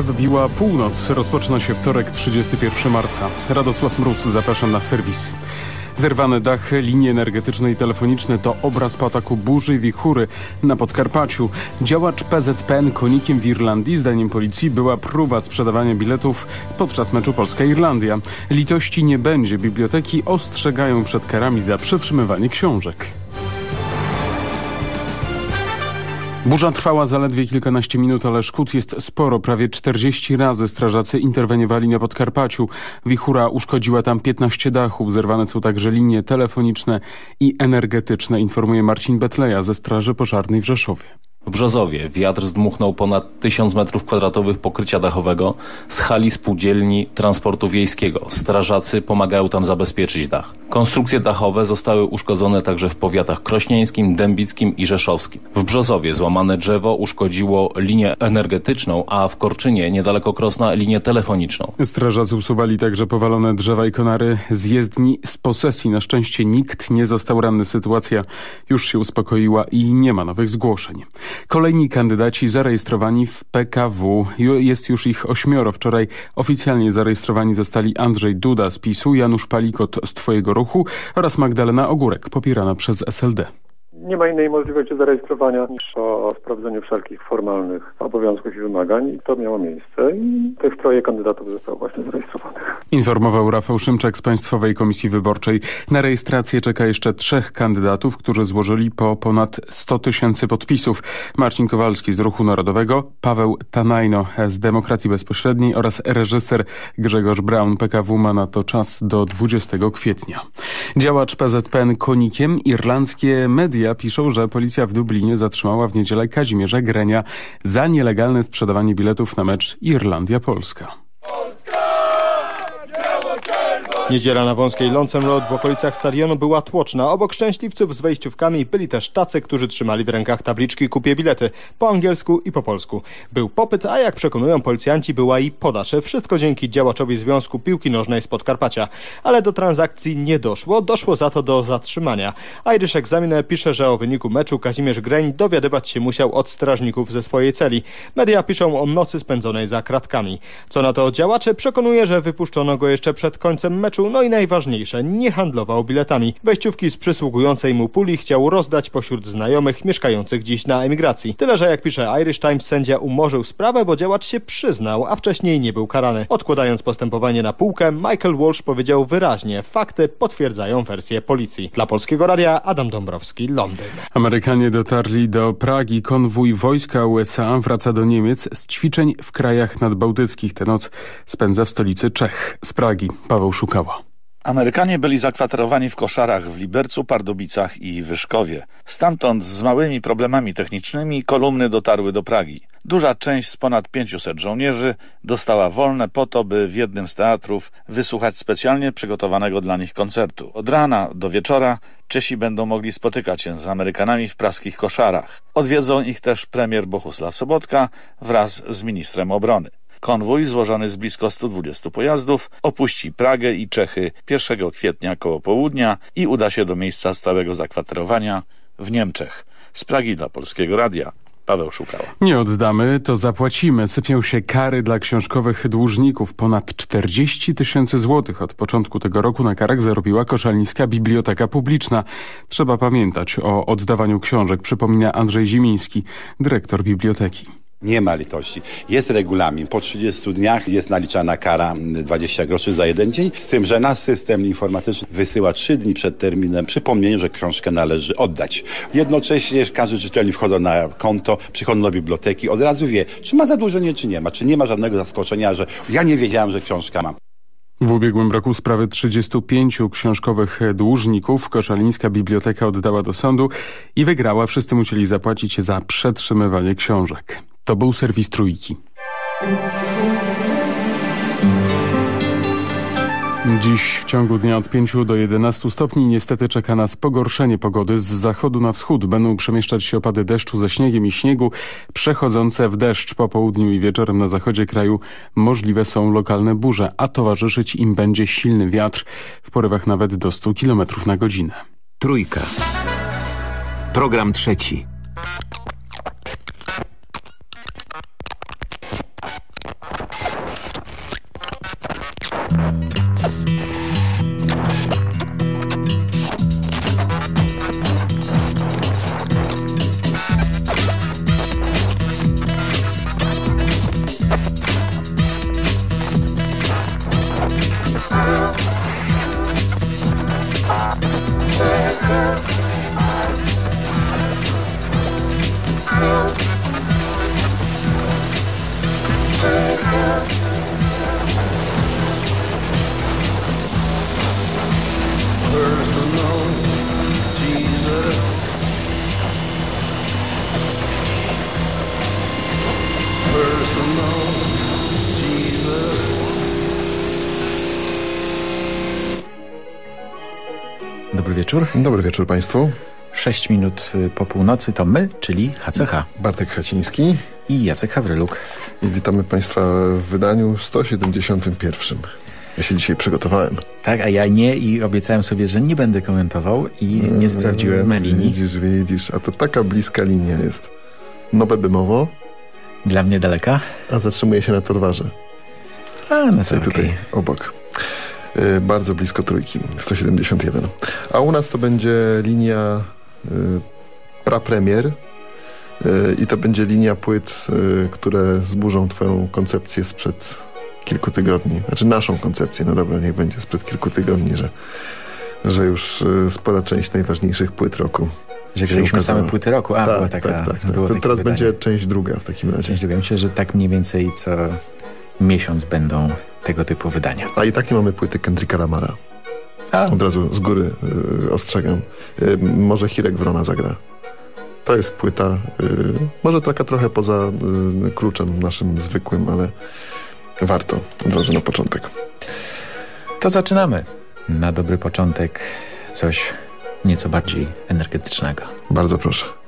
Media wybiła północ. Rozpoczyna się wtorek 31 marca. Radosław Mróz, zapraszam na serwis. Zerwane dachy, linie energetyczne i telefoniczne to obraz po ataku burzy i wichury na Podkarpaciu. Działacz PZPN konikiem w Irlandii, zdaniem policji, była próba sprzedawania biletów podczas meczu Polska-Irlandia. Litości nie będzie. Biblioteki ostrzegają przed karami za przetrzymywanie książek. Burza trwała zaledwie kilkanaście minut, ale szkód jest sporo. Prawie 40 razy strażacy interweniowali na Podkarpaciu. Wichura uszkodziła tam 15 dachów. Zerwane są także linie telefoniczne i energetyczne, informuje Marcin Betleja ze Straży Pożarnej w Rzeszowie. W Brzozowie wiatr zdmuchnął ponad 1000 m2 pokrycia dachowego z hali spółdzielni transportu wiejskiego. Strażacy pomagają tam zabezpieczyć dach. Konstrukcje dachowe zostały uszkodzone także w powiatach krośnieńskim, dębickim i rzeszowskim. W Brzozowie złamane drzewo uszkodziło linię energetyczną, a w Korczynie niedaleko Krosna linię telefoniczną. Strażacy usuwali także powalone drzewa i konary z jezdni z posesji. Na szczęście nikt nie został ranny. Sytuacja już się uspokoiła i nie ma nowych zgłoszeń. Kolejni kandydaci zarejestrowani w PKW. Jest już ich ośmioro. Wczoraj oficjalnie zarejestrowani zostali Andrzej Duda z PiSu, Janusz Palikot z Twojego Ruchu oraz Magdalena Ogórek, popierana przez SLD. Nie ma innej możliwości zarejestrowania niż o sprawdzeniu wszelkich formalnych obowiązków i wymagań. I to miało miejsce i tych troje kandydatów zostało właśnie zarejestrowanych. Informował Rafał Szymczak z Państwowej Komisji Wyborczej. Na rejestrację czeka jeszcze trzech kandydatów, którzy złożyli po ponad 100 tysięcy podpisów. Marcin Kowalski z Ruchu Narodowego, Paweł Tanajno z Demokracji Bezpośredniej oraz reżyser Grzegorz Braun. PKW ma na to czas do 20 kwietnia. Działacz PZPN konikiem irlandzkie media piszą, że policja w Dublinie zatrzymała w niedzielę Kazimierza Grenia za nielegalne sprzedawanie biletów na mecz Irlandia-Polska. Niedziela na wąskiej Loncem Road w okolicach stadionu była tłoczna. Obok szczęśliwców z wejściówkami byli też tacy, którzy trzymali w rękach tabliczki kupie bilety po angielsku i po polsku. Był popyt, a jak przekonują policjanci była i podaż. Wszystko dzięki działaczowi Związku Piłki Nożnej z Podkarpacia. Ale do transakcji nie doszło, doszło za to do zatrzymania. Irish Examiner pisze, że o wyniku meczu Kazimierz Greń dowiadywać się musiał od strażników ze swojej celi. Media piszą o nocy spędzonej za kratkami. Co na to działacze przekonuje, że wypuszczono go jeszcze przed końcem meczu no i najważniejsze, nie handlował biletami. Wejściówki z przysługującej mu puli chciał rozdać pośród znajomych mieszkających dziś na emigracji. Tyle, że jak pisze Irish Times, sędzia umorzył sprawę, bo działacz się przyznał, a wcześniej nie był karany. Odkładając postępowanie na półkę, Michael Walsh powiedział wyraźnie, fakty potwierdzają wersję policji. Dla Polskiego Radia Adam Dąbrowski, Londyn. Amerykanie dotarli do Pragi. Konwój wojska USA wraca do Niemiec z ćwiczeń w krajach nadbałtyckich. Tę noc spędza w stolicy Czech. Z Pragi Paweł Szukała. Amerykanie byli zakwaterowani w koszarach w Libercu, Pardubicach i Wyszkowie. Stamtąd z małymi problemami technicznymi kolumny dotarły do Pragi. Duża część z ponad 500 żołnierzy dostała wolne po to, by w jednym z teatrów wysłuchać specjalnie przygotowanego dla nich koncertu. Od rana do wieczora Czesi będą mogli spotykać się z Amerykanami w praskich koszarach. Odwiedzą ich też premier Bohusław Sobotka wraz z ministrem obrony. Konwój złożony z blisko 120 pojazdów opuści Pragę i Czechy 1 kwietnia koło południa i uda się do miejsca stałego zakwaterowania w Niemczech. Z Pragi dla Polskiego Radia. Paweł Szukała. Nie oddamy, to zapłacimy. Sypią się kary dla książkowych dłużników. Ponad 40 tysięcy złotych od początku tego roku na karach zarobiła Koszalnicka Biblioteka Publiczna. Trzeba pamiętać o oddawaniu książek, przypomina Andrzej Zimiński, dyrektor biblioteki. Nie ma litości. Jest regulamin. Po 30 dniach jest naliczana kara 20 groszy za jeden dzień. Z tym, że nasz system informatyczny wysyła 3 dni przed terminem przypomnienie, że książkę należy oddać. Jednocześnie każdy czytelnik wchodzi na konto, przychodzi do biblioteki, od razu wie, czy ma zadłużenie, czy nie ma. Czy nie ma żadnego zaskoczenia, że ja nie wiedziałem, że książka mam. W ubiegłym roku sprawy 35 książkowych dłużników Koszalińska Biblioteka oddała do sądu i wygrała. Wszyscy musieli zapłacić za przetrzymywanie książek. To był serwis Trójki. Dziś w ciągu dnia od 5 do 11 stopni niestety czeka nas pogorszenie pogody. Z zachodu na wschód będą przemieszczać się opady deszczu ze śniegiem i śniegu, przechodzące w deszcz po południu i wieczorem na zachodzie kraju. Możliwe są lokalne burze, a towarzyszyć im będzie silny wiatr w porywach nawet do 100 km na godzinę. Trójka. Program trzeci. Wieczór. Dobry wieczór Państwu. 6 minut y, po północy to my, czyli HCH. Bartek Haciński i Jacek Hawryluk. I witamy Państwa w wydaniu 171. Ja się dzisiaj przygotowałem. Tak, a ja nie i obiecałem sobie, że nie będę komentował i nie eee, sprawdziłem linii. Widzisz, widzisz, a to taka bliska linia jest. Nowe Bymowo. Dla mnie daleka. A zatrzymuje się na Torwarze. A, no to Tutaj okay. obok. Yy, bardzo blisko trójki, 171. A u nas to będzie linia yy, prapremier yy, i to będzie linia płyt, które zburzą twoją koncepcję sprzed kilku tygodni. Znaczy naszą koncepcję, no dobra, niech będzie sprzed kilku tygodni, że, że już spora część najważniejszych płyt roku że graliśmy same płyty roku. A, tak, była taka, tak, tak, tak. To teraz będzie część druga w takim razie. Część druga. Myślę, że tak mniej więcej co miesiąc będą tego typu wydania. A i tak nie mamy płyty Kendricka Lamara. A. Od razu z góry y, ostrzegam. Y, może Hirek Wrona zagra. To jest płyta, y, może taka trochę poza kluczem naszym zwykłym, ale warto od razu na początek. To zaczynamy. Na dobry początek coś nieco bardziej energetycznego. Bardzo proszę.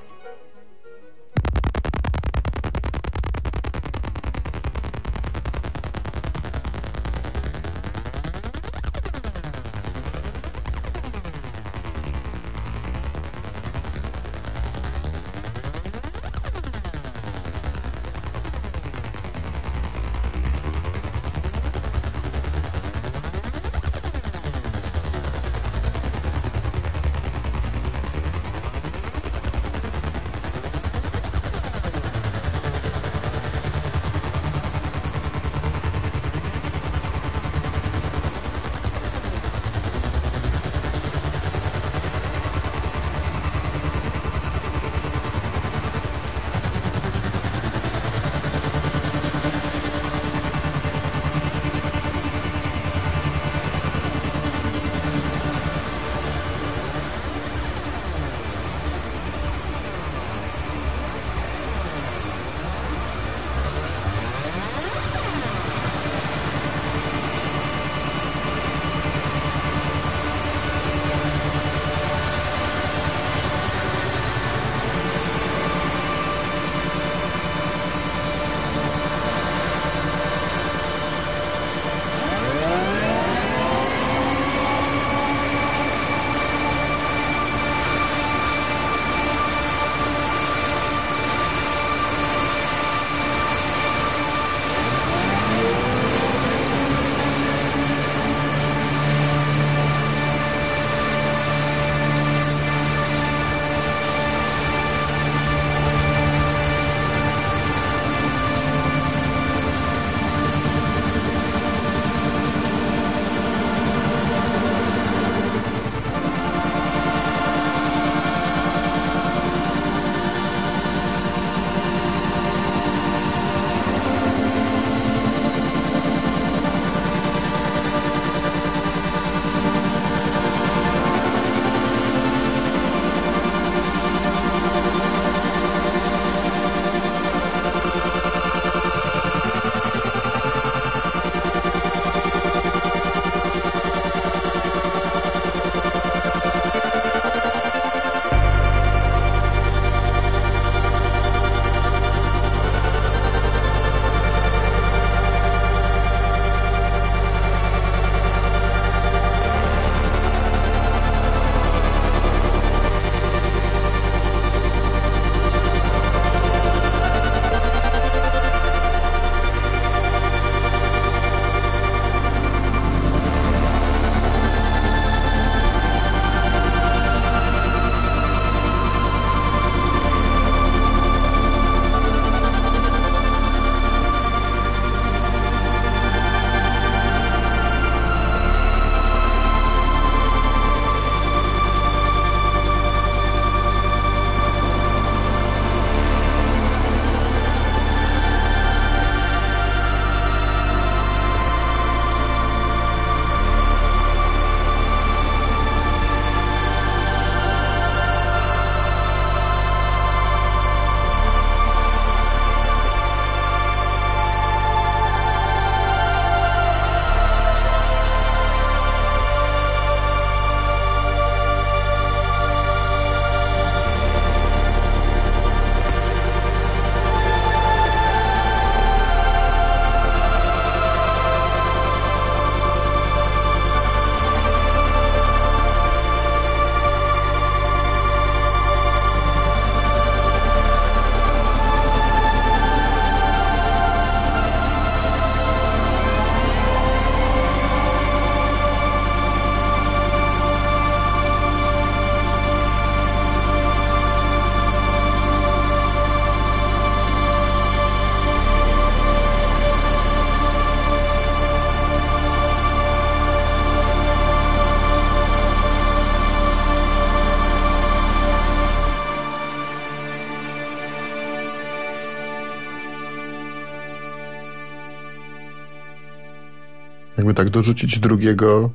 Tak dorzucić drugiego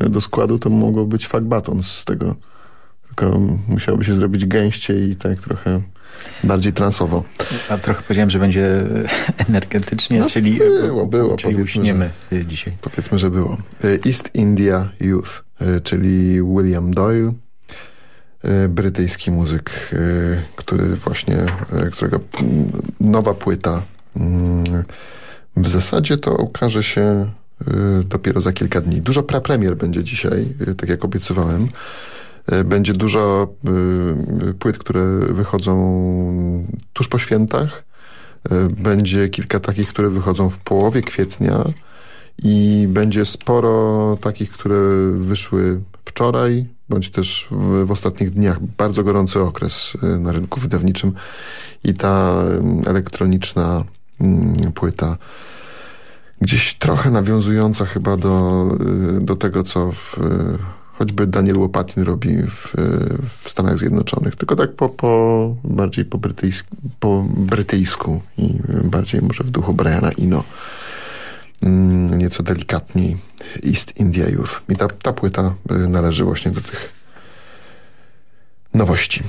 e, do składu, to mogło być fuck baton z tego. Tylko musiałoby się zrobić gęściej i tak trochę bardziej transowo. A trochę powiedziałem, że będzie energetycznie, no, czyli, było, było, czyli uśniemy że, dzisiaj. Powiedzmy, że było. East India Youth, czyli William Doyle, brytyjski muzyk, który właśnie, którego nowa płyta w zasadzie to ukaże się dopiero za kilka dni. Dużo prapremier będzie dzisiaj, tak jak obiecywałem. Będzie dużo płyt, które wychodzą tuż po świętach. Będzie kilka takich, które wychodzą w połowie kwietnia i będzie sporo takich, które wyszły wczoraj, bądź też w, w, ostatnich dniach. Bardzo gorący okres na rynku wydawniczym i ta elektroniczna płyta gdzieś trochę nawiązująca chyba do, do tego, co w, choćby Daniel Łopatin robi w, w Stanach Zjednoczonych, tylko tak po, po bardziej po, brytyjsku, po brytyjsku i bardziej może w duchu Briana Ino. Nieco delikatniej East India Youth. I ta, ta płyta należy właśnie do tych nowości.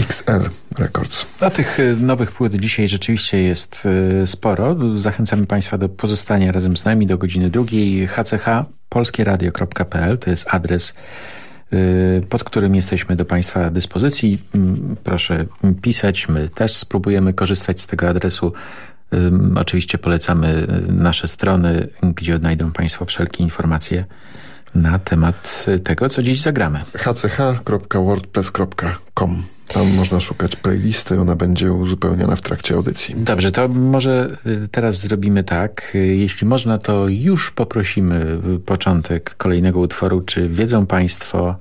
XL Records. A tych nowych płyt dzisiaj rzeczywiście jest sporo. Zachęcamy Państwa do pozostania razem z nami do godziny drugiej. HCH polskieradio.pl to jest adres pod którym jesteśmy do Państwa dyspozycji. Proszę pisać, my też spróbujemy korzystać z tego adresu. Oczywiście polecamy nasze strony, gdzie odnajdą Państwo wszelkie informacje na temat tego, co dziś zagramy. hch.wordpress.com Tam można szukać playlisty, ona będzie uzupełniana w trakcie audycji. Dobrze, to może teraz zrobimy tak. Jeśli można, to już poprosimy początek kolejnego utworu. Czy wiedzą Państwo,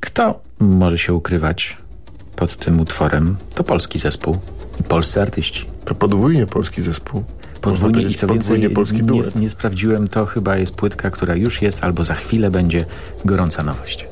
kto może się ukrywać pod tym utworem? To polski zespół i polscy artyści. To podwójnie polski zespół. Podwójnie i co więcej, polski nie, nie sprawdziłem, to chyba jest płytka, która już jest albo za chwilę będzie gorąca nowość.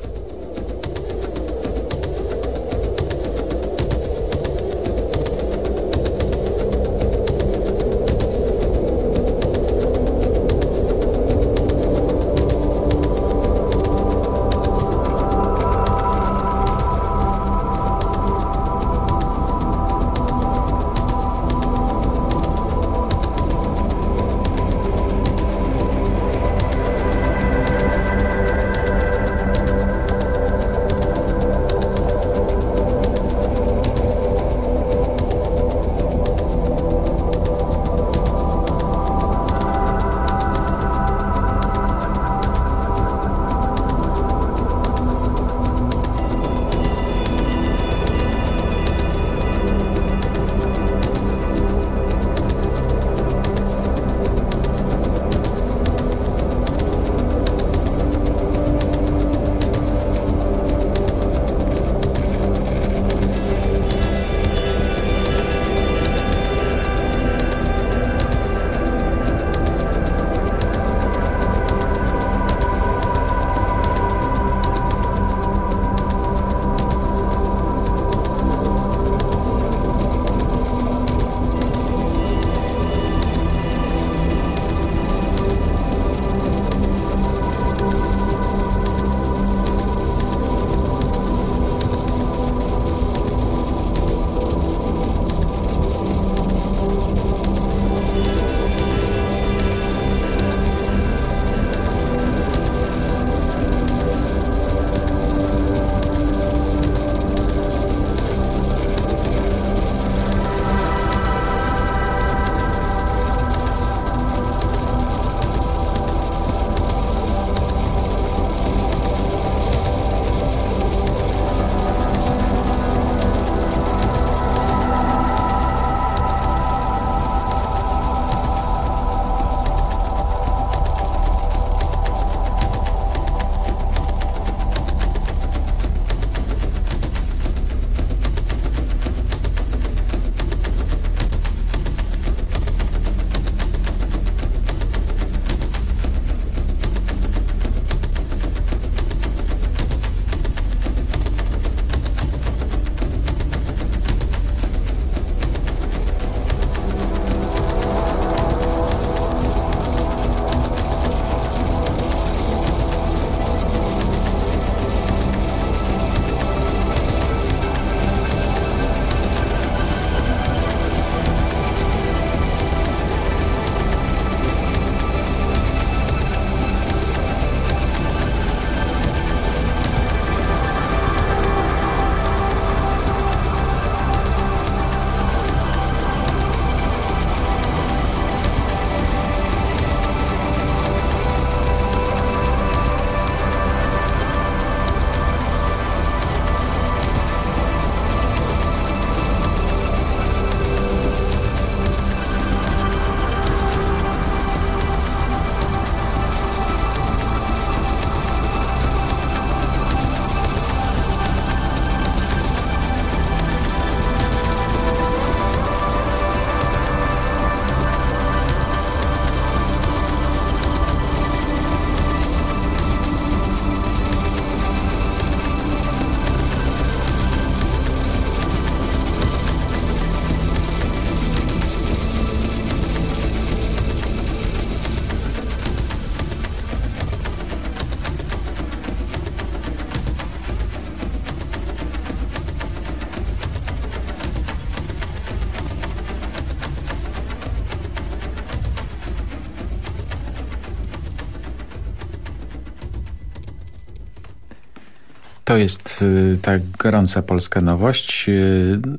To jest y, ta gorąca polska nowość.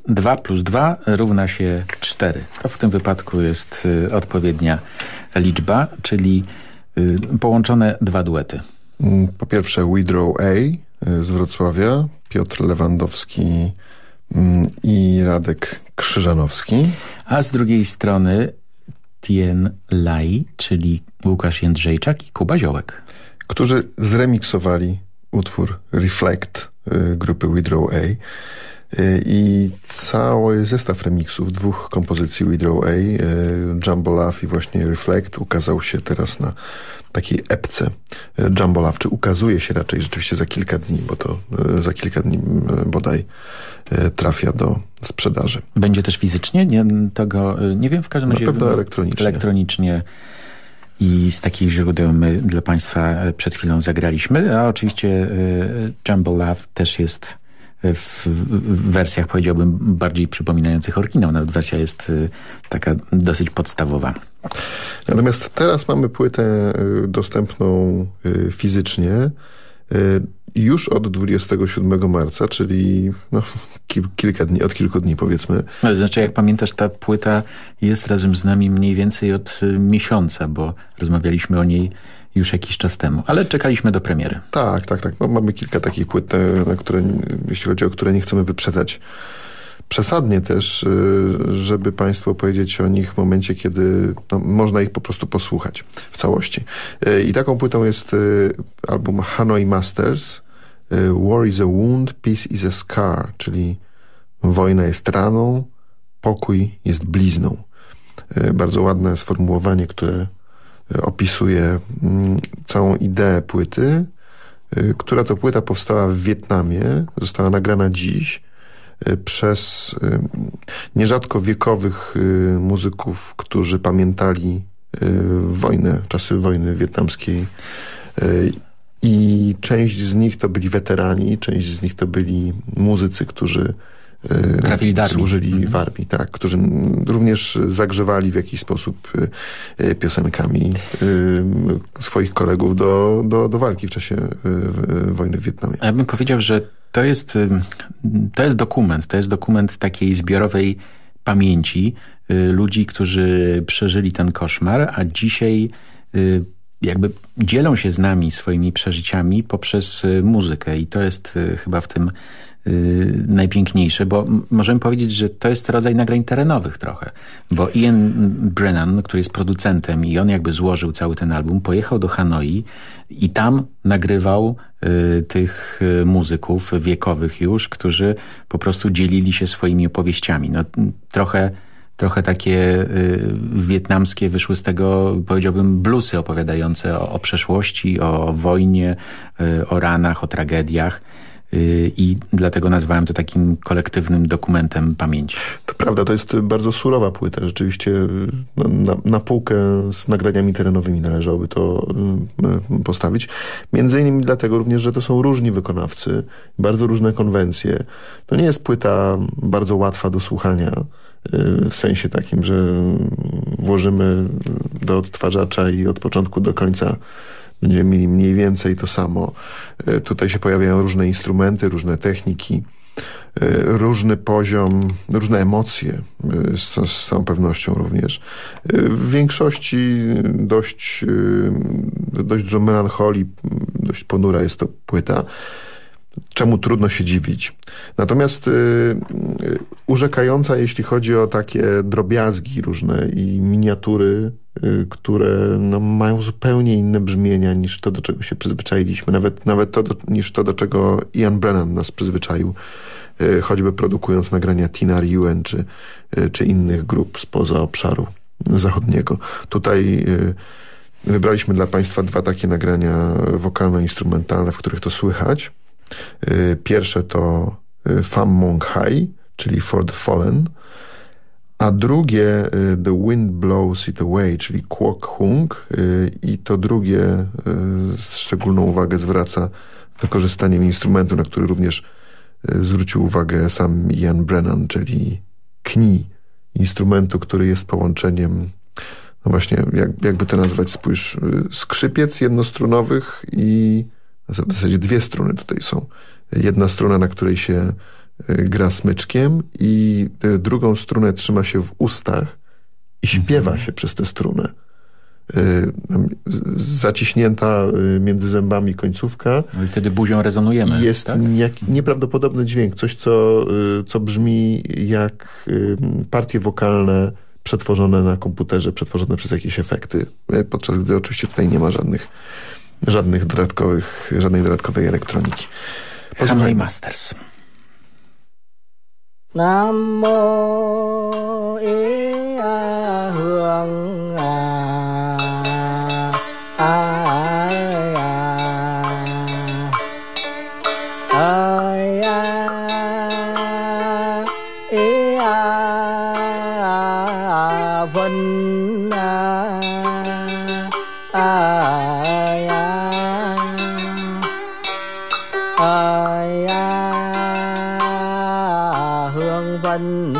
2 plus 2 równa się 4. To w tym wypadku jest odpowiednia liczba, czyli połączone dwa duety. Mm, po pierwsze Withdraw A z Wrocławia, Piotr Lewandowski mm, i Radek Krzyżanowski. A z drugiej strony Tien Lai, czyli Łukasz Jędrzejczak i Kuba Ziołek. Którzy zremiksowali utwór Reflect y, grupy Withdraw A y, i cały zestaw remixów dwóch kompozycji Withdraw A, y, Jumbo Love i właśnie Reflect ukazał się teraz na takiej epce Jumbo Love, czy ukazuje się raczej rzeczywiście za kilka dni, bo to za kilka dni bodaj trafia do sprzedaży. Będzie też fizycznie? Nie, tego, nie wiem, w każdym razie... Na pewno elektronicznie. Elektronicznie i z takich źródeł my dla Państwa przed chwilą zagraliśmy, a oczywiście y, Jumble Love też jest w wersjach powiedziałbym bardziej przypominających oryginał. Nawet wersja jest taka dosyć podstawowa. Natomiast teraz mamy płytę dostępną fizycznie już od 27 marca, czyli no, kilka dni, od kilku dni powiedzmy. Ale znaczy, jak pamiętasz, ta płyta jest razem z nami mniej więcej od y, miesiąca, bo rozmawialiśmy o niej już jakiś czas temu, ale czekaliśmy do premiery. Tak, tak, tak. No, mamy kilka takich płyt, e, na które, jeśli chodzi o które nie chcemy wyprzedzać przesadnie też, y, żeby Państwu powiedzieć o nich w momencie, kiedy no, można ich po prostu posłuchać w całości. Y, I taką płytą jest y, album Hanoi Masters, War is a Wound, Peace is a Scar, czyli wojna jest raną, pokój jest blizną. Bardzo ładne sformułowanie, które opisuje mm, całą ideę płyty, która to płyta powstała w Wietnamie, została nagrana dziś, przez y, nierzadko wiekowych y, muzyków, którzy pamiętali wojnę, czasy wojny wietnamskiej i część z nich to byli weterani, część z nich to byli muzycy, którzy Trafili do służyli mhm. w armii, tak, którzy również zagrzewali w jakiś sposób piosenkami swoich kolegów do, do, do walki w czasie wojny w Wietnamie. Ja bym powiedział, że to jest, to jest dokument, to jest dokument takiej zbiorowej pamięci y, ludzi, którzy przeżyli ten koszmar, a dzisiaj y, jakby dzielą się z nami swoimi przeżyciami poprzez y, muzykę. I to jest chyba w tym najpiękniejsze, bo możemy powiedzieć, że to jest rodzaj nagrań terenowych trochę, bo Ian Brennan, który jest producentem i on jakby złożył cały ten album, pojechał do Hanoi i tam nagrywał y, tych y, muzyków wiekowych już, którzy po prostu dzielili się swoimi opowieściami. No, trochę trochę takie y, wietnamskie wyszły z tego, powiedziałbym, bluesy opowiadające o, o przeszłości, o wojnie, y, o ranach, o tragediach. I dlatego nazwałem to takim kolektywnym dokumentem pamięci. To prawda, to jest bardzo surowa płyta. Rzeczywiście no, na, na półkę z nagraniami terenowymi należałoby to y, postawić. Między innymi dlatego również, że to są różni wykonawcy, bardzo różne konwencje. To nie jest płyta bardzo łatwa do słuchania y, w sensie takim, że włożymy do odtwarzacza i od początku do końca będziemy mieli mniej więcej to samo. E, tutaj się pojawiają różne instrumenty, różne techniki, e, różny poziom, różne emocje e, z, z całą pewnością również. W większości dość, dość dużo melancholii, dość ponura jest to płyta czemu trudno się dziwić. Natomiast y, y, urzekająca, jeśli chodzi o takie drobiazgi różne i miniatury, y, które no, mają zupełnie inne brzmienia niż to, do czego się przyzwyczailiśmy. Nawet, nawet to, do, niż to, do czego Ian Brennan nas przyzwyczaił, y, choćby produkując nagrania Tina Yuen czy, y, czy innych grup spoza obszaru zachodniego. Tutaj y, wybraliśmy dla Państwa dwa takie nagrania wokalno-instrumentalne, w których to słychać. Y, pierwsze to y, Fam Mong Hai, czyli For the Fallen, a drugie y, The Wind Blows It Away, czyli Kwok Hung i to drugie szczególną uwagę zwraca wykorzystaniem instrumentu, na który również zwrócił uwagę sam Ian Brennan, czyli kni, instrumentu, który jest połączeniem no właśnie, jak, jakby to nazwać, spójrz, skrzypiec jednostrunowych i w zasadzie dwie struny tutaj są. Jedna struna, na której się gra smyczkiem i drugą strunę trzyma się w ustach i śpiewa się przez tę strunę. Zaciśnięta między zębami końcówka. No i wtedy buzią rezonujemy. Jest tak? nieprawdopodobny dźwięk. Coś, co, co brzmi jak partie wokalne przetworzone na komputerze, przetworzone przez jakieś efekty, podczas gdy oczywiście tutaj nie ma żadnych, żadnych dodatkowych, żadnej dodatkowej elektroniki. Hanoi Masters. Nam mô a hương vân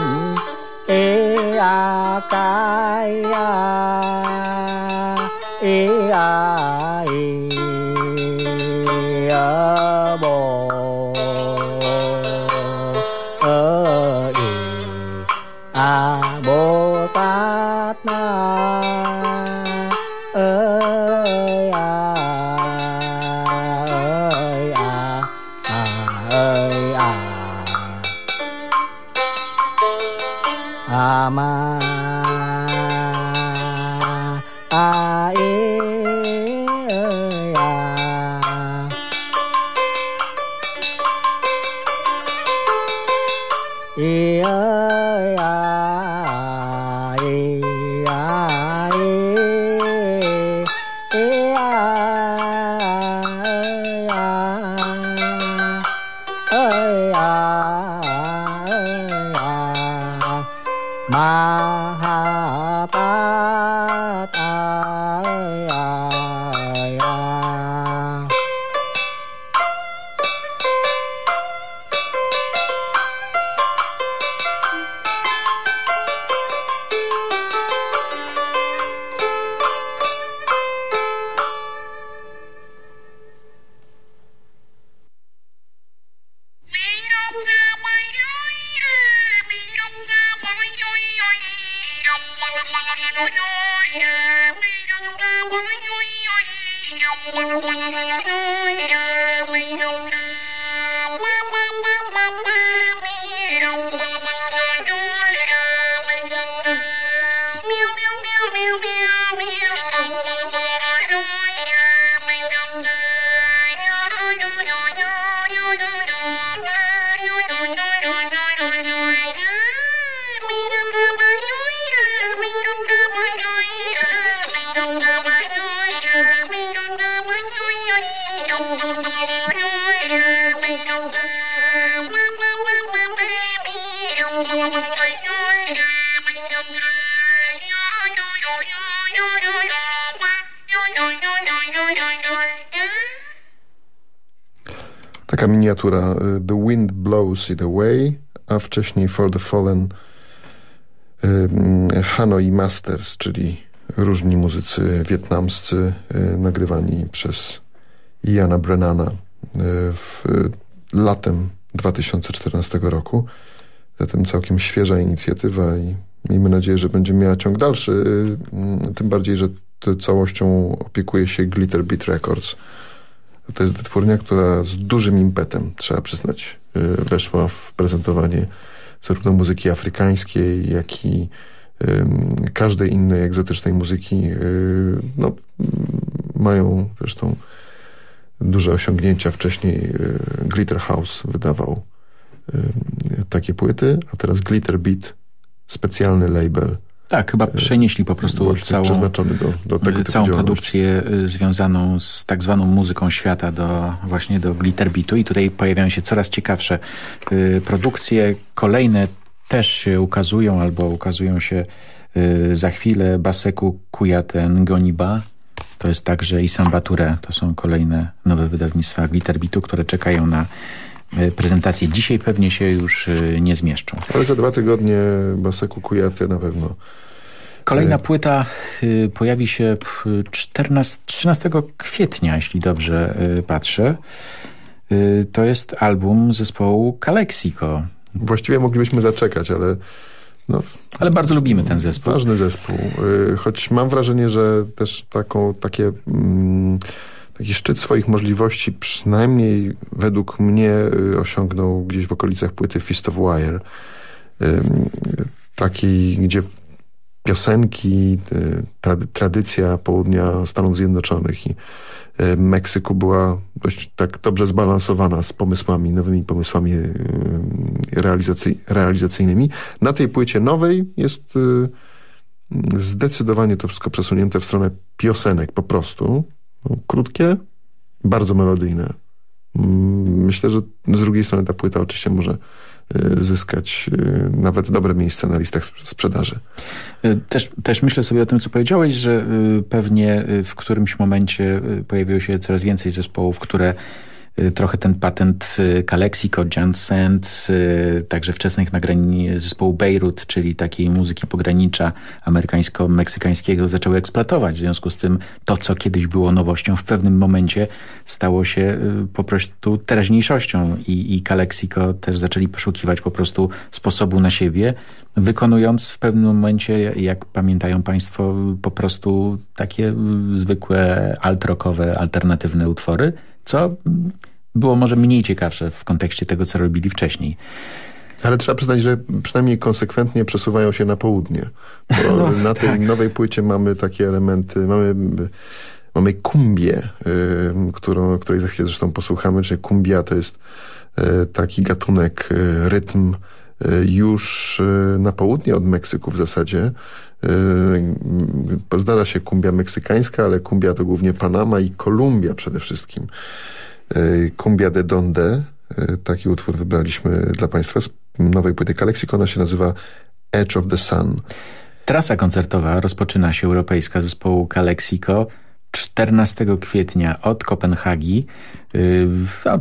ê a à, a à. Taka miniatura y, The Wind Blows It Away, a wcześniej For the Fallen y, Hanoi Masters, czyli różni muzycy wietnamscy y, nagrywani przez Jana Brennana w latem 2014 roku. Zatem całkiem świeża inicjatywa i miejmy nadzieję, że będzie miała ciąg dalszy. Tym bardziej, że całością opiekuje się Glitter Beat Records. To jest wytwórnia, która z dużym impetem, trzeba przyznać, y, weszła w prezentowanie zarówno muzyki afrykańskiej, jak i każdej innej egzotycznej muzyki. Y, no, mają zresztą duże osiągnięcia. Wcześniej y, Glitter House wydawał takie płyty, a teraz Glitter Beat, specjalny label tak, chyba przenieśli po prostu całą, przeznaczony do, do tego całą produkcję y, związaną z tak zwaną muzyką świata do właśnie do Glitterbeatu i tutaj pojawiają się coraz ciekawsze y, produkcje. Kolejne też się ukazują albo ukazują się za chwilę Baseku Kujaten Goniba. To jest także i Sambature. To są kolejne nowe wydawnictwa Glitterbeatu, które czekają na prezentację. Dzisiaj pewnie się już nie zmieszczą. Ale za dwa tygodnie Baseku Kujaty na pewno Kolejna płyta y, pojawi się 14, 13 kwietnia, jeśli dobrze patrzę. To jest album zespołu Calexico. Właściwie moglibyśmy zaczekać, ale... No, ale bardzo lubimy ten zespół. Ważny zespół. Choć mam wrażenie, że też taką, takie... Mm, taki szczyt swoich możliwości, przynajmniej według mnie osiągnął gdzieś w okolicach płyty Fist of Wire. Taki, gdzie piosenki, tradycja południa Stanów Zjednoczonych i Meksyku była dość tak dobrze zbalansowana z pomysłami, nowymi pomysłami e, realizacy, realizacyjnymi. Na tej płycie nowej jest zdecydowanie to wszystko przesunięte w stronę piosenek po prostu. Krótkie, bardzo melodyjne. Mm, myślę, że z drugiej strony ta płyta oczywiście może Y, zyskać y, nawet dobre miejsce na listach sprzedaży. Y, też, też myślę sobie o tym, co powiedziałeś, że pewnie w którymś momencie pojawiło się coraz więcej zespołów, które trochę ten patent y, Calexico, Jan Sand, y, także wczesnych nagrań zespołu Beirut, czyli takiej muzyki pogranicza amerykańsko-meksykańskiego zaczęły eksploatować. W związku z tym to, co kiedyś było nowością, w pewnym momencie stało się po prostu teraźniejszością i, i też zaczęli poszukiwać po prostu sposobu na siebie, wykonując w pewnym momencie, jak pamiętają Państwo, po prostu takie zwykłe alt-rockowe, alternatywne utwory, co było może mniej ciekawsze w kontekście tego, co robili wcześniej. Ale trzeba przyznać, że przynajmniej konsekwentnie przesuwają się na południe. No, na tej tak. nowej płycie mamy takie elementy, mamy, mamy kumbię, y, którą, której za chwilę zresztą posłuchamy, czyli kumbia to jest y, taki gatunek, y, rytm y, już y, na południe od Meksyku w zasadzie. Y, zdarza się kumbia meksykańska, ale kumbia to głównie Panama i Kolumbia przede wszystkim. Cumbia de Donde. Taki utwór wybraliśmy dla Państwa z nowej płyty Kalexico. Ona się nazywa Edge of the Sun. Trasa koncertowa rozpoczyna się europejska zespołu Kalexico 14 kwietnia od Kopenhagi. No,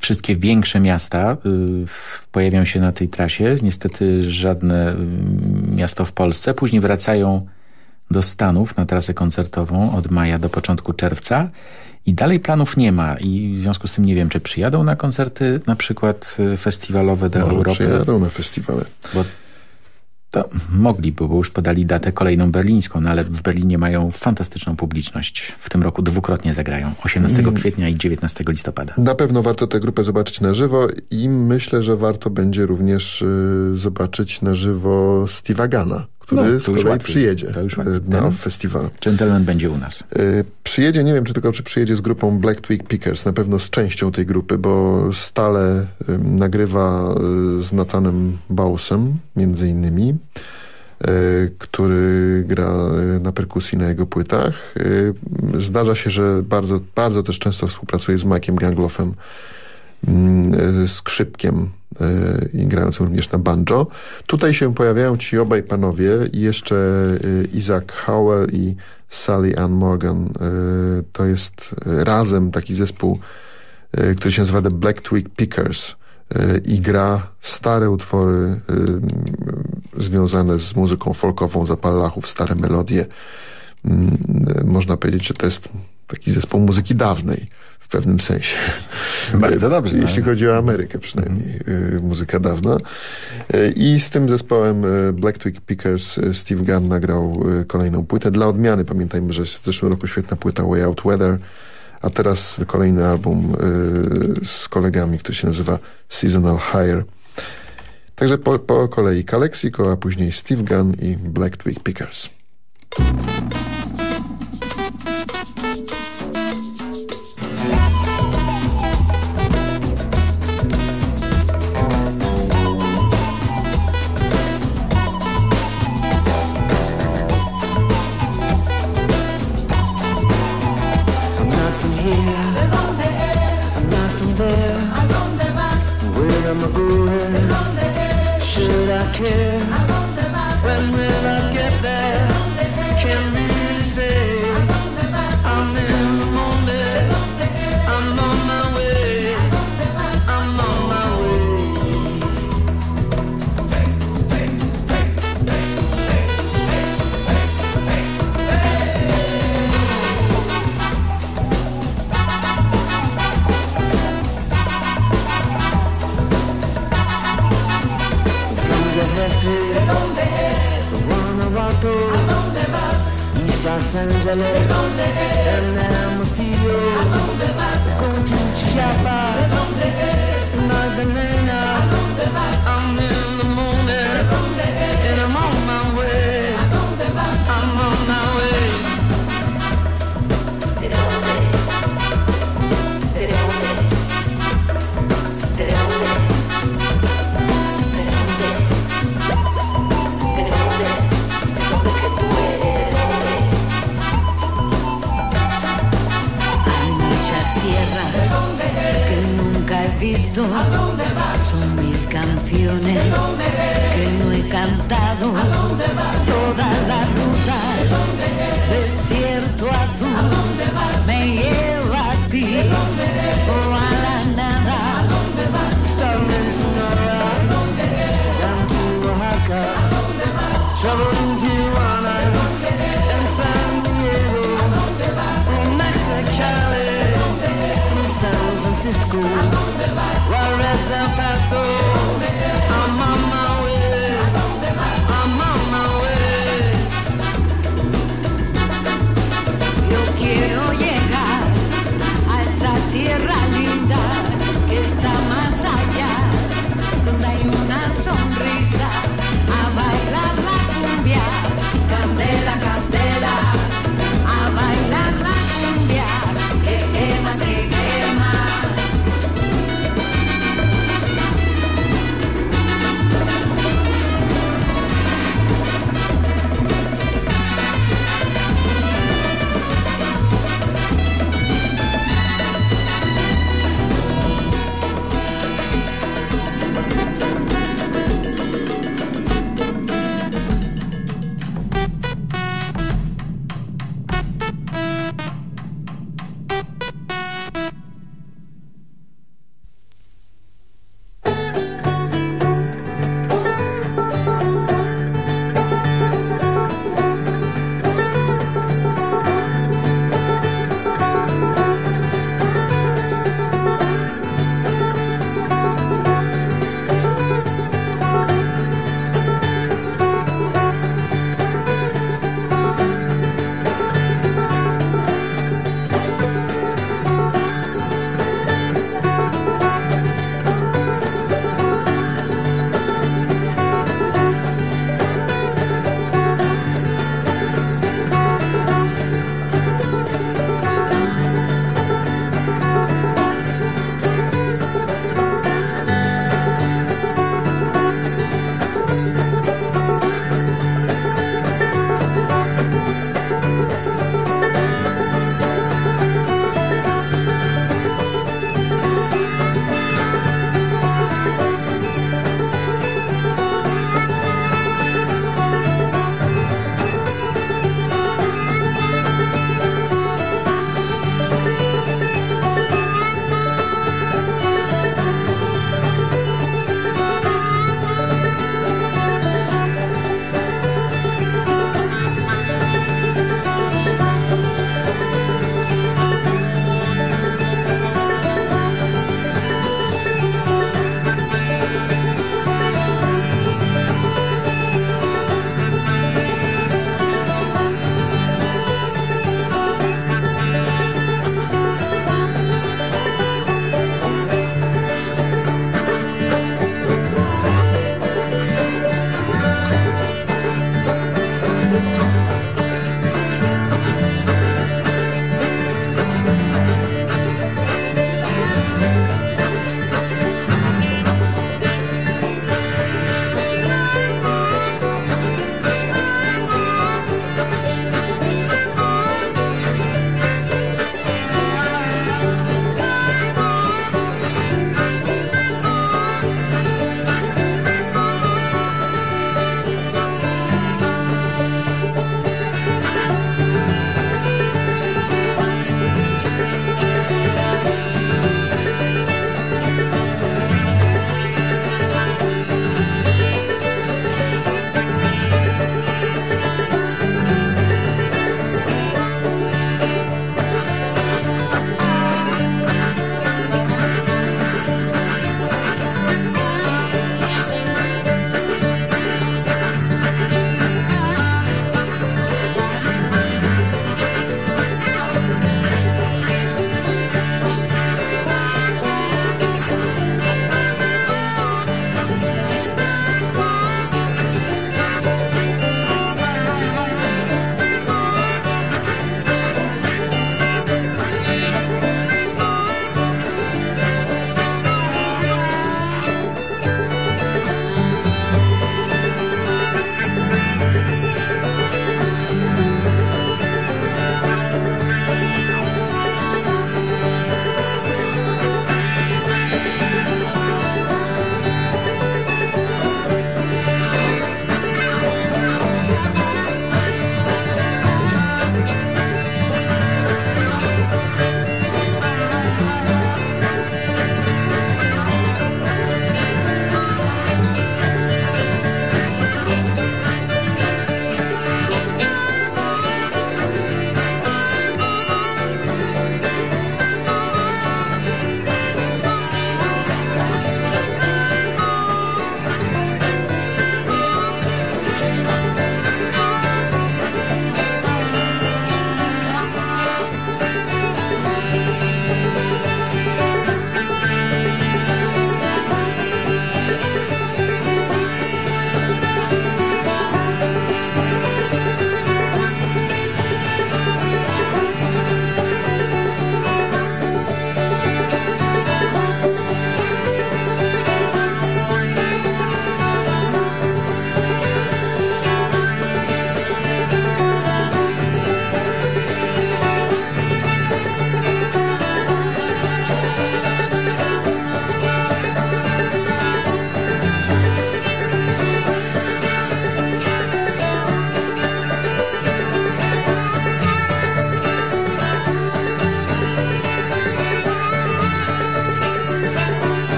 wszystkie większe miasta pojawią się na tej trasie. Niestety żadne miasto w Polsce. Później wracają do Stanów na trasę koncertową od maja do początku czerwca. I dalej planów nie ma i w związku z tym nie wiem, czy przyjadą na koncerty na przykład y, festiwalowe do Może Europy. przyjadą na festiwale. Bo to mogliby, bo już podali datę kolejną berlińską, no ale w Berlinie mają fantastyczną publiczność. W tym roku dwukrotnie zagrają. 18 mm. kwietnia i 19 listopada. Na pewno warto tę grupę zobaczyć na żywo i myślę, że warto będzie również y, zobaczyć na żywo Steve'a Gana który no, z kolei przyjedzie na Ten festiwal. Gentleman będzie u nas. Y, przyjedzie, nie wiem czy tylko czy przyjedzie z grupą Black Twig Pickers, na pewno z częścią tej grupy, bo stale nagrywa y, z Natanem Bausem, między innymi, który gra na perkusji na jego płytach. Zdarza się, że bardzo, bardzo też często współpracuje z Mike'iem Gangloffem, skrzypkiem i grającym również na banjo. Tutaj się pojawiają ci obaj panowie i jeszcze y, Isaac Howell i Sally Ann Morgan. Y, to jest razem taki zespół, y, który się nazywa The Black Twig Pickers i gra stare utwory związane z muzyką folkową, zapalachów, stare melodie. Mm, można powiedzieć, że to jest taki zespół muzyki dawnej w pewnym sensie. Bardzo dobrze. Jeśli no. chodzi o Amerykę przynajmniej, mm. muzyka dawna. Y, I z tym zespołem y, Black Twig Pickers Steve Gunn nagrał kolejną płytę. Dla odmiany pamiętajmy, że w zeszłym roku świetna płyta Way Out Weather, a teraz kolejny album z kolegami, który się nazywa Seasonal Higher. Także po, po kolei Calexico, a później Steve Gunn i Black Twig Pickers.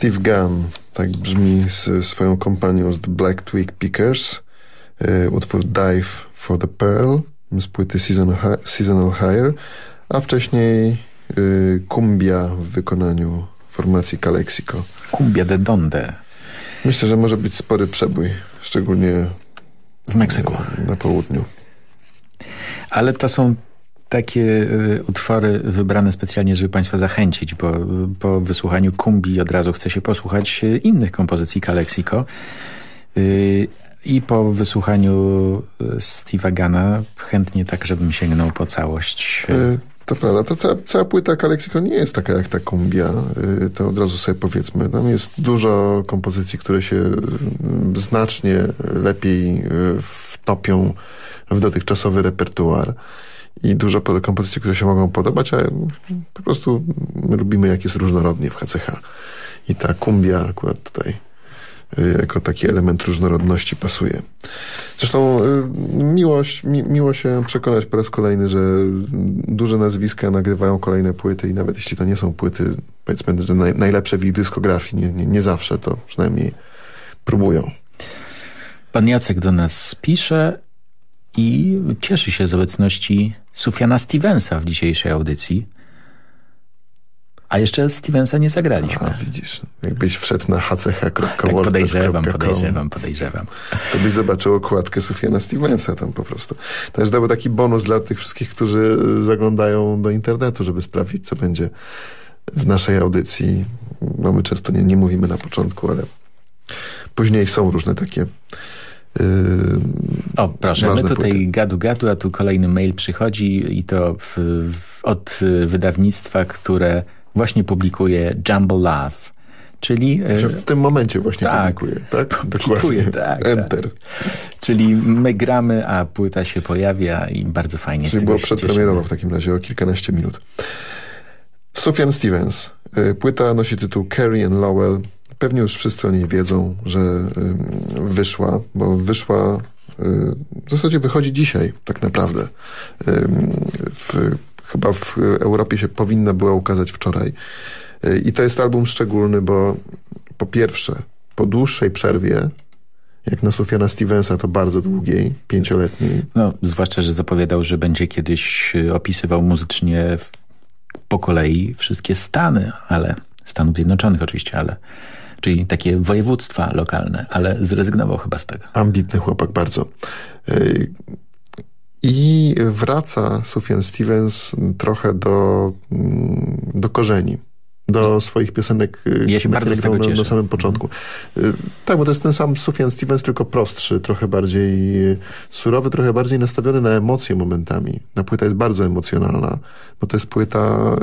Steve Gunn, tak brzmi z swoją kompanią z The Black Twig Pickers. E, utwór Dive for the Pearl z płyty Seasonal, Hi- Seasonal Higher, a wcześniej y, Cumbia w wykonaniu formacji Calexico. Cumbia de Donde Myślę, że może być spory przebój, szczególnie w Meksyku. na południu. Ale to są takie y, utwory wybrane specjalnie, żeby Państwa zachęcić, bo po wysłuchaniu Kumbi od razu chce się posłuchać y, innych kompozycji Calexico. Y, I po wysłuchaniu Steve'a Gana chętnie tak, żebym sięgnął po całość. To prawda, to cała, cała płyta Calexico nie jest taka jak ta Cumbia, y, to od razu sobie powiedzmy. Tam jest dużo kompozycji, które się y, znacznie lepiej wtopią w dotychczasowy repertuar i dużo kompozycji, które się mogą podobać, a po prostu my lubimy jak jest różnorodnie w HCH. I ta Cumbia akurat tutaj y, jako taki element różnorodności pasuje. Zresztą y, miło, mi, miło się przekonać po raz kolejny, że duże nazwiska nagrywają kolejne płyty i nawet jeśli to nie są płyty, powiedzmy, że naj, najlepsze w ich dyskografii, nie, nie, nie zawsze, to przynajmniej próbują. Pan Jacek do nas pisze i cieszy się z obecności Sufiana Stevensa w dzisiejszej audycji. A jeszcze Stevensa nie zagraliśmy. A widzisz, jakbyś wszedł na Tak hch.wordpress.com podejrzewam, podejrzewam, podejrzewam. to byś zobaczył okładkę Sufiana Stevensa tam po prostu. Też był taki bonus dla tych wszystkich, którzy zaglądają do internetu, żeby sprawdzić, co będzie w naszej audycji. No my często nie, nie mówimy na początku, ale później są różne takie O, proszę, my tutaj płyty. gadu gadu, a tu kolejny mail przychodzi i to w, w, od y, wydawnictwa, które właśnie publikuje Jumble Love, czyli... y, Że w tym momencie właśnie tak, publikuje, tak? publikuje, tak, Enter. tak. Czyli my gramy, a płyta się pojawia i bardzo fajnie Czyli było przedpremierowo w takim razie o kilkanaście minut. Sufjan Stevens. Y, Płyta nosi tytuł Carrie and Lowell. Pewnie już wszyscy o niej wiedzą, że y, wyszła, bo wyszła y, w zasadzie wychodzi dzisiaj tak naprawdę. Y, w, chyba w Europie się powinna była ukazać wczoraj. I to jest album szczególny, bo po pierwsze, po dłuższej przerwie, jak na Sufiana Stevensa, to bardzo długiej, pięcioletniej, No, zwłaszcza, że zapowiadał, że będzie kiedyś opisywał muzycznie po kolei wszystkie Stany, ale Stanów Zjednoczonych oczywiście, ale czyli takie województwa lokalne, ale zrezygnował chyba z tego. ambitny chłopak bardzo. Yy, I wraca Sufjan Stevens trochę do, mm, do korzeni. Do swoich piosenek, yy, Ja się na bardzo z tego na, na samym początku. Yy, Tak, bo to jest ten sam Sufjan Stevens, tylko prostszy, trochę bardziej surowy, trochę bardziej nastawiony na emocje momentami. Ta płyta jest bardzo emocjonalna, bo to jest płyta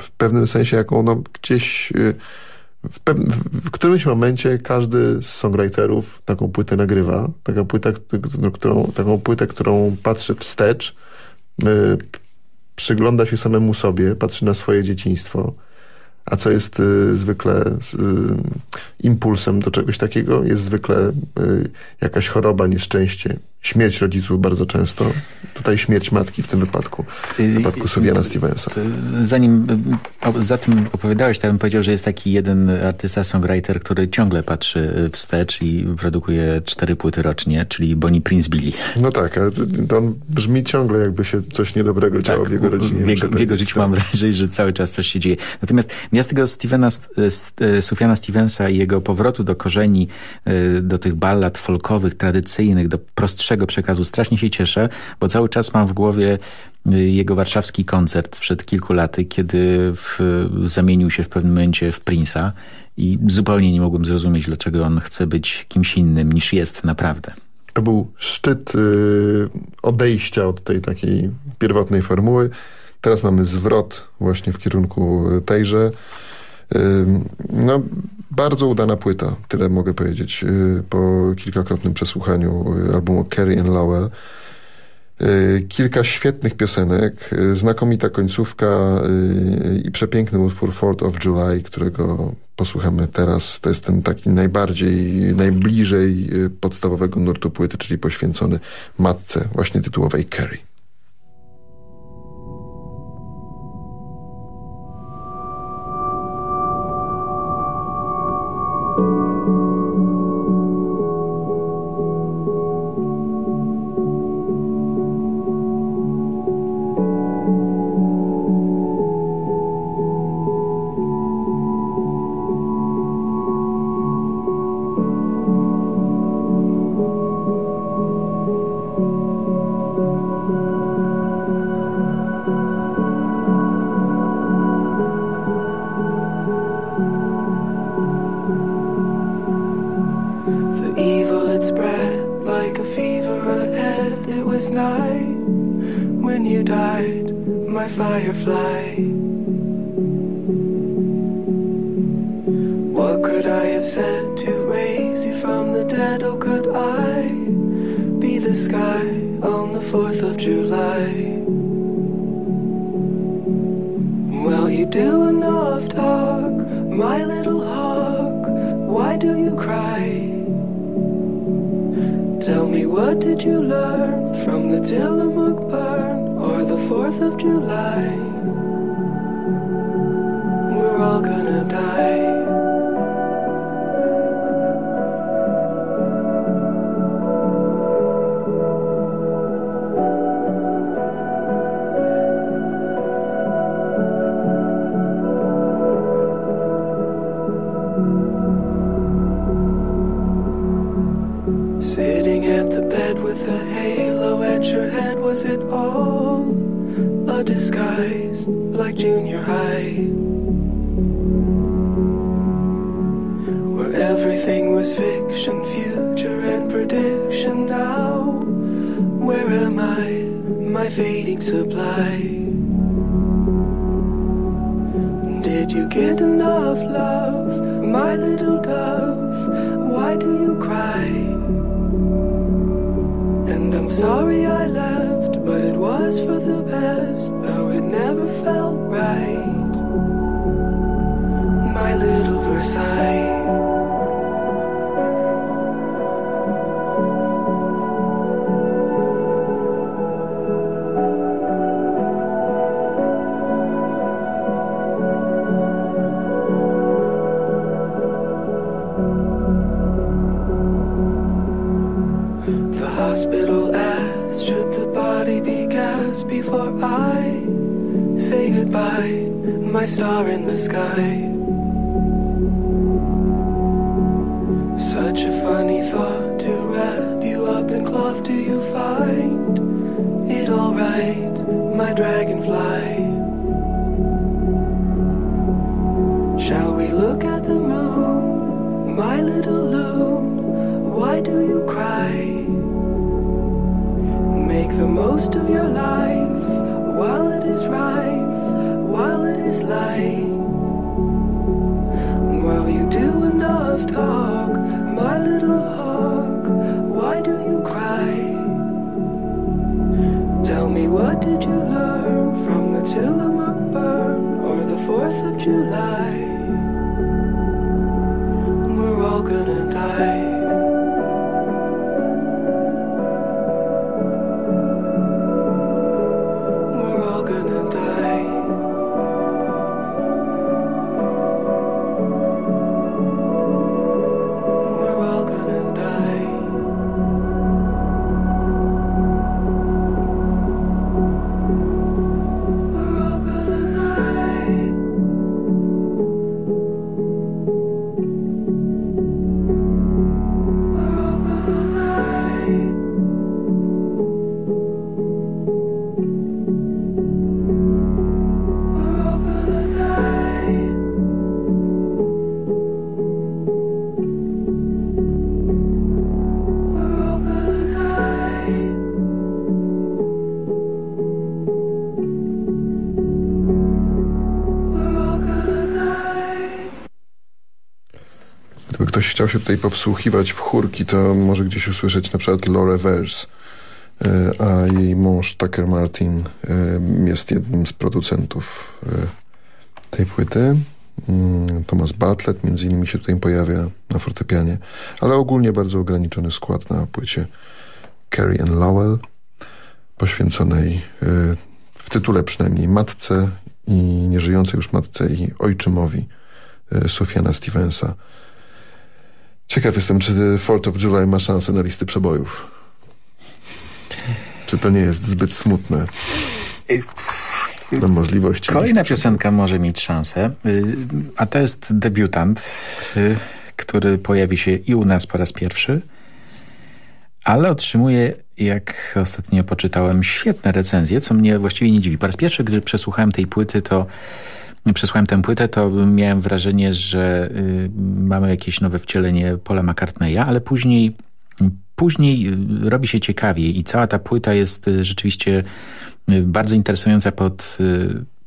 w pewnym sensie, jaką no, gdzieś w, w, którymś momencie każdy z songwriterów taką płytę nagrywa. Taka płyta, którą, taką płytę, którą patrzy wstecz, y, przygląda się samemu sobie, patrzy na swoje dzieciństwo. A co jest y, zwykle y, impulsem do czegoś takiego? Jest zwykle y, jakaś choroba, nieszczęście, śmierć rodziców bardzo często. Tutaj śmierć matki w tym wypadku, w wypadku Suwiana Stevensa. To Zanim y, za tym opowiadałeś, to ja bym powiedział, że jest taki jeden artysta, songwriter, który ciągle patrzy y, wstecz i produkuje cztery płyty rocznie, czyli Bonnie Prince Billy. No tak, ale to- on brzmi ciągle, jakby się coś niedobrego działo w jego rodzinie. Tak, W jego, w jego życiu mam wrażenie, że cały czas coś się dzieje. Natomiast ja z tego Stevena, z, e, Sufiana Stevensa i jego powrotu do korzeni, e, do tych ballad folkowych, tradycyjnych, do prostszego przekazu strasznie się cieszę, bo cały czas mam w głowie e, jego warszawski koncert sprzed kilku laty, kiedy w, zamienił się w pewnym momencie w Prince'a i zupełnie nie mogłem zrozumieć, dlaczego on chce być kimś innym niż jest naprawdę. To był szczyt y, odejścia od tej takiej pierwotnej formuły. Teraz mamy zwrot właśnie w kierunku tejże. No, bardzo udana płyta, tyle mogę powiedzieć, y, po kilkakrotnym przesłuchaniu y, albumu Carrie and Lowell. Y, Kilka świetnych piosenek, znakomita końcówka i przepiękny utwór Fourth of July, którego posłuchamy teraz. To jest ten taki najbardziej, najbliżej podstawowego nurtu płyty, czyli poświęcony matce właśnie tytułowej Carrie. Night when you died, my firefly. What did you learn from the Tillamook burn or the 4th of July? We're all gonna die. Fading supply. Did you get enough love, my little dove? Why do you cry? And I'm sorry I left, but it was for the best, though it never felt right. My little Versailles. Star in the sky? Ktoś chciał się tutaj powsłuchiwać w chórki, to może gdzieś usłyszeć na przykład Laura Vers, e, a jej mąż Tucker Martin e, jest jednym z producentów e, tej płyty. Mm, Thomas Bartlett między innymi się tutaj pojawia na fortepianie, ale ogólnie bardzo ograniczony skład na płycie Carrie Ann Lowell, poświęconej w tytule przynajmniej matce i nieżyjącej już matce i ojczymowi Sofiana Stevensa. Ciekaw jestem, czy Fourth of July ma szansę na listy przebojów. Czy to nie jest zbyt smutne? Na możliwości. Kolejna piosenka może mieć szansę, y, a to jest debiutant, y, który pojawi się i u nas po raz pierwszy, ale otrzymuje, jak ostatnio poczytałem, świetne recenzje, co mnie właściwie nie dziwi. Po raz pierwszy, gdy przesłuchałem tej płyty, to przesłałem tę płytę, to miałem wrażenie, że y, mamy jakieś nowe wcielenie Paula McCartneya, ale później później y, robi się ciekawiej i cała ta płyta jest y, rzeczywiście bardzo interesująca pod,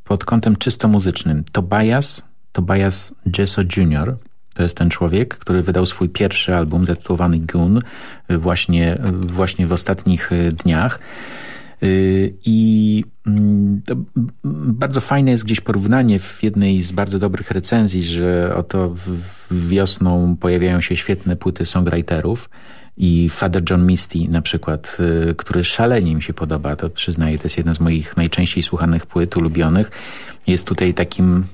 pod kątem czysto muzycznym. Tobias, Tobias Jesso Jr., to jest ten człowiek, który wydał swój pierwszy album zatytułowany y, właśnie, właśnie w ostatnich dniach. Y, I mm, to bardzo fajne jest gdzieś porównanie w jednej z bardzo dobrych recenzji, że oto wiosną pojawiają się świetne płyty songwriterów i Father John Misty na przykład, y, który szalenie mi się podoba, to przyznaję, to jest jedna z moich najczęściej słuchanych płyt, ulubionych. Jest tutaj takim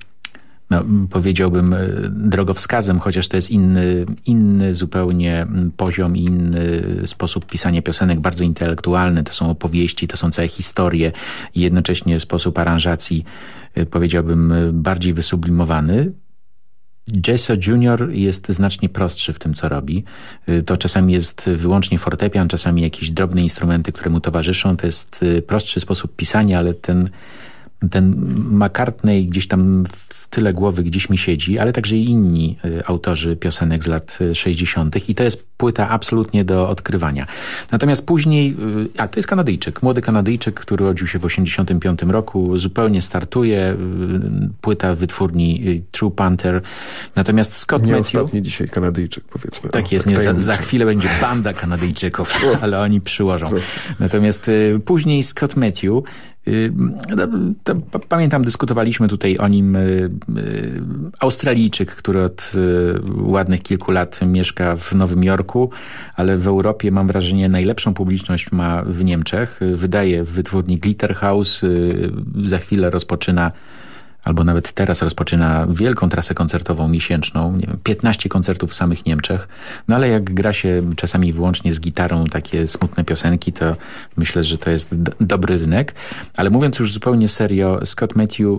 no, powiedziałbym e, drogowskazem, chociaż to jest inny, inny zupełnie mm, poziom inny sposób pisania piosenek, bardzo intelektualny. To są opowieści, to są całe historie i jednocześnie sposób aranżacji, e, powiedziałbym, e, bardziej wysublimowany. Jessa Junior jest znacznie prostszy w tym, co robi. To czasami jest wyłącznie fortepian, czasami jakieś drobne instrumenty, które mu towarzyszą. To jest prostszy sposób pisania, ale ten, ten McCartney gdzieś tam w tyle głowy gdzieś mi siedzi, ale także i inni y, autorzy piosenek z lat y, 60. i to jest płyta absolutnie do odkrywania. Natomiast później, y, a to jest Kanadyjczyk, młody Kanadyjczyk, który urodził się w 85 roku, zupełnie startuje, y, płyta wytwórni y, True Panther. Natomiast Scott Nie Matthew... ostatni dzisiaj Kanadyjczyk, powiedzmy. Tak O, jest, nie, za, za chwilę będzie banda Kanadyjczyków, ale oni przyłożą. Natomiast y, później Scott Matthew, y, no, pamiętam, dyskutowaliśmy tutaj o nim, y, y, Australijczyk, który od y, ładnych kilku lat mieszka w Nowym Jorku, ale w Europie mam wrażenie najlepszą publiczność ma w Niemczech. Wydaje w wytwórni Glitterhouse, za chwilę rozpoczyna albo nawet teraz rozpoczyna wielką trasę koncertową miesięczną, nie wiem, 15 koncertów w samych Niemczech, no ale jak gra się czasami wyłącznie z gitarą takie smutne piosenki, to myślę, że to jest dobry rynek. Ale mówiąc już zupełnie serio, Scott Matthew, y,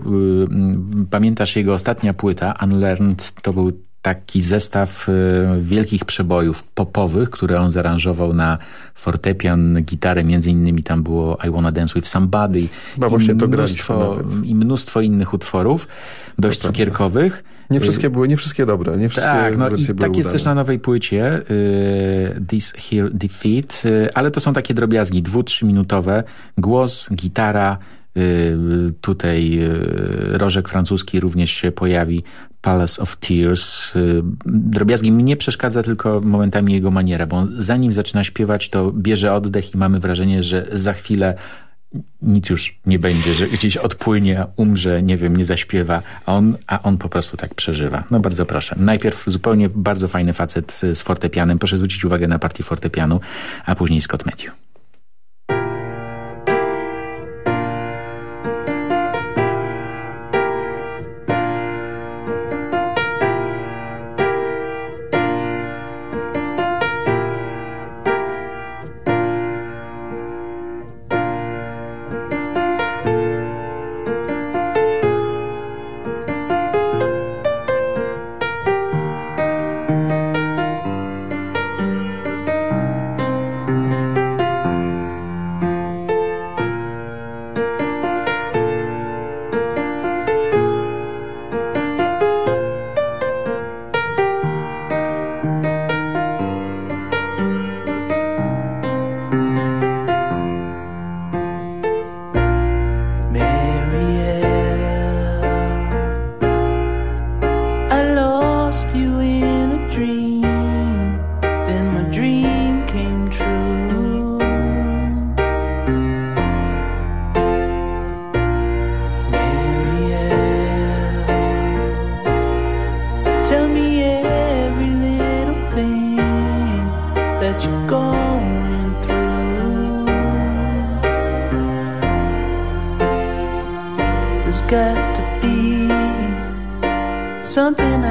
pamiętasz jego ostatnia płyta, Unlearned, to był taki zestaw y, wielkich przebojów popowych, które on zaaranżował na fortepian, gitarę, między innymi tam było I Wanna Dance With Somebody No i właśnie to mnóstwo, i mnóstwo innych utworów, dość prawda. cukierkowych. Nie wszystkie były, nie wszystkie dobre, nie wszystkie Tak, no i tak jest udane. też na nowej płycie y, This Here Defeat, y, ale to są takie drobiazgi, dwu, trzyminutowe, głos, gitara, y, tutaj y, rożek francuski również się pojawi, Palace of Tears. Y, drobiazgi mi nie przeszkadza tylko momentami jego maniera, bo zanim zaczyna śpiewać, to bierze oddech i mamy wrażenie, że za chwilę nic już nie będzie, że gdzieś odpłynie, umrze, nie wiem, nie zaśpiewa, a on, a on po prostu tak przeżywa. No bardzo proszę. Najpierw zupełnie bardzo fajny facet z fortepianem. Proszę zwrócić uwagę na partię fortepianu, a później Scott Matthew. Something